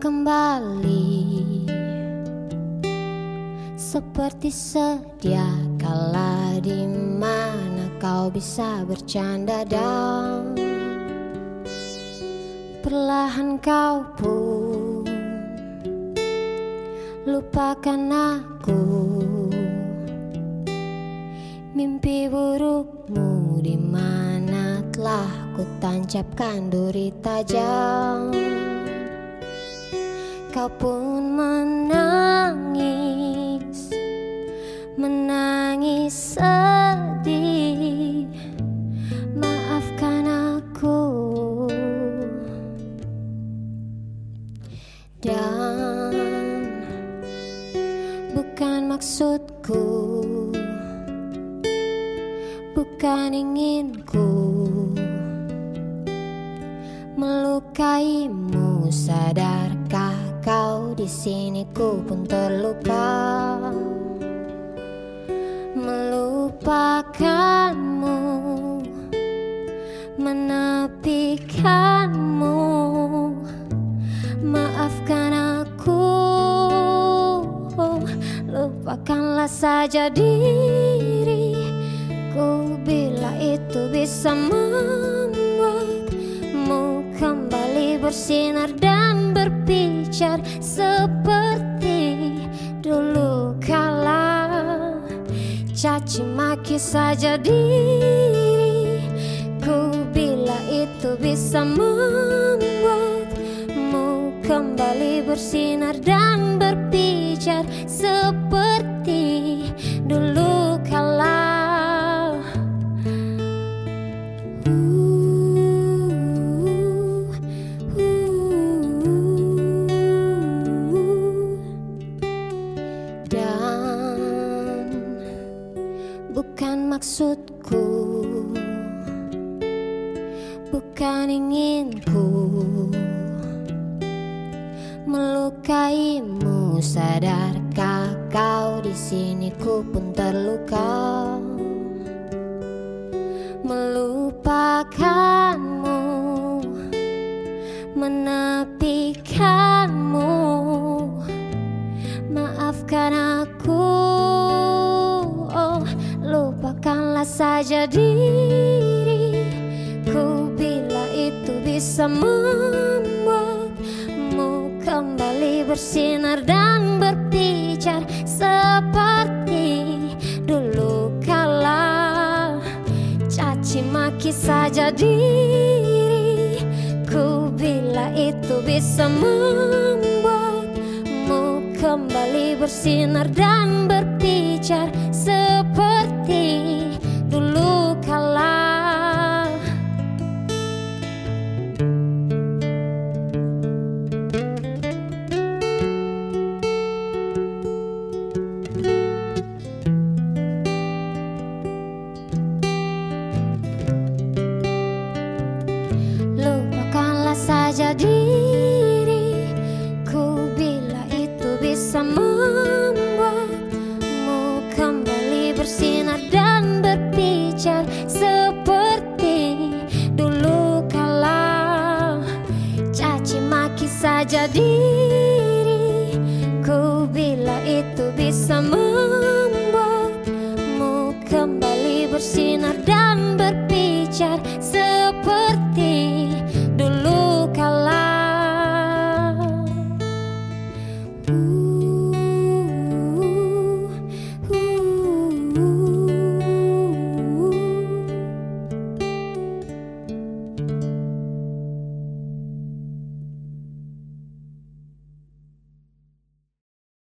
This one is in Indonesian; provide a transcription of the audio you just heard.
kembali. Seperti sedia kala di mana kau bisa bercanda dan Perlahan kau pun lupakan aku. Mimpi burukmu di mana telah ku tancapkan duri tajam Kau pun menangis Menangis sedih. Maafkan aku. Dan Bukan maksudku Bukan inginku Melukaimu Sadarkah kau di sini ku pun terluka Melupakanmu Menepikanmu. Maafkan aku Lupakanlah saja diriku Bila itu bisa membuatmu kembali bersinar dan berpijar Seperti dulu kala. Caci maki saja diriku Bila itu bisa membuatmu kembali bersinar dan berpijar Seperti dulu Dan bukan maksudku Bukan inginku Melukaimu. Sadarkah kau di sini? Ku pun terluka. Melupakanmu saja diriku Bila itu bisa membuatmu kembali bersinar dan berpijar Seperti dulu kala. Caci maki saja diriku Bila itu bisa membuatmu kembali bersinar dan berpijar saja diriku bila itu bisa membuatmu kembali.